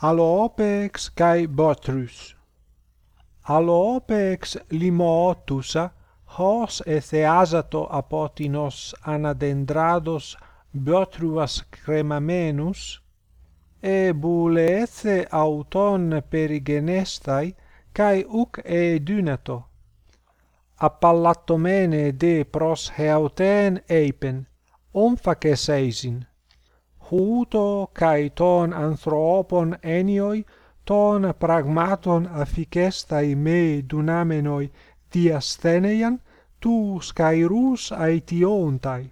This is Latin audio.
Alopex kai botrus. Alopex limotusa hos etheasato apotinos anadendrados botruas cremamenus e buleethe auton perigenestai kai uk e dunato appallattomene de pros heauten eipen omphaces eisin huuto kai ton anthropon enioi ton pragmaton afficestai me dunamenoi diasthenean tu scairus aetiontai.